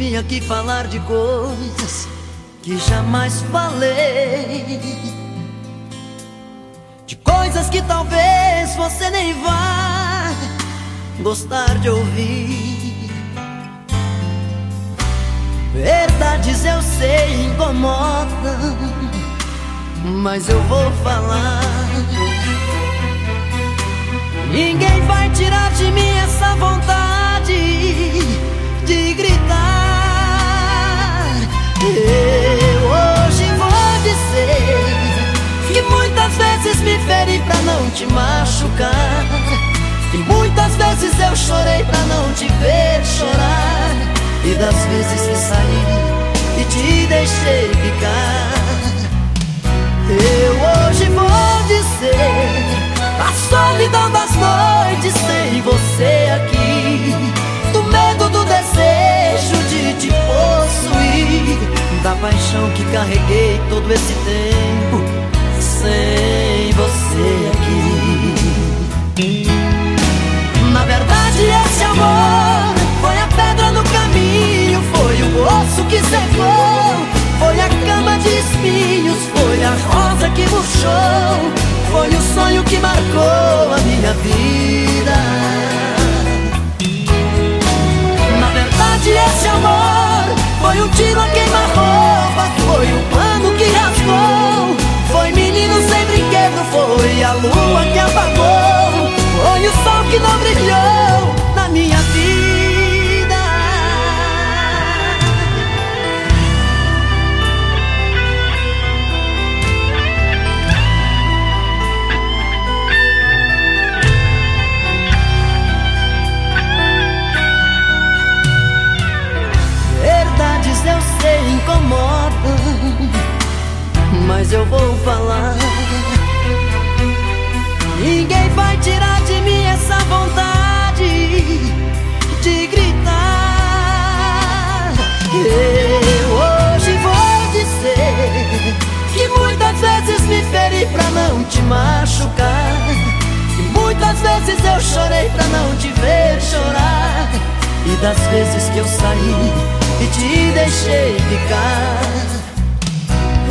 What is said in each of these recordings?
vim aqui falar de coisas que jamais falei. De coisas que talvez você nem vá gostar de ouvir. Verdades eu sei incomodam, mas eu vou falar. Ninguém vai tirar de mim essa vontade muitas vezes me feri pra não te machucar. E muitas vezes eu chorei pra não te ver chorar. E das vezes que saí e te deixei ficar. Eu hoje vou dizer a solidão das noites sem você aqui Do medo do desejo de te possuir Da paixão que carreguei todo esse tempo Sem você aqui. Na verdade esse amor Foi a pedra no caminho Foi o osso que secou Foi a cama de espinhos Foi a rosa que murchou foi o sonho que marcou a minha vida. Na verdade esse amor Foi um tiro Mas eu vou falar Ninguém vai tirar de mim essa vontade de gritar. Eu hoje vou dizer que muitas vezes me feri pra não te machucar. E muitas vezes eu chorei pra não te ver chorar. E das vezes que eu saí e te deixei ficar.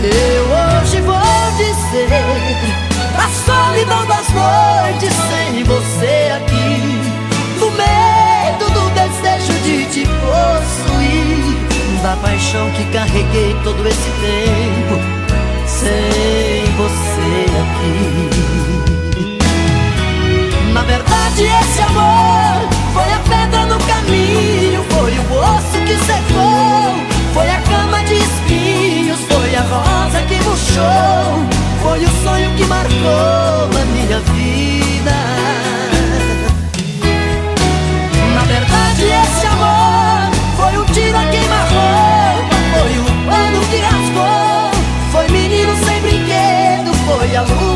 Eu dizer a solidão das noites sem você aqui. Do medo do desejo de te possuir. Da paixão que carreguei todo esse tempo Sem você aqui. Na verdade esse amor Foi a pedra no caminho Foi o osso que secou Foi a cama de espinhos Foi a rosa que murchou foi o sonho que marcou a minha vida. Na verdade esse amor Foi o um tiro a queima-roupa Foi o pano que rasgou. Foi menino sem brinquedo Foi a luz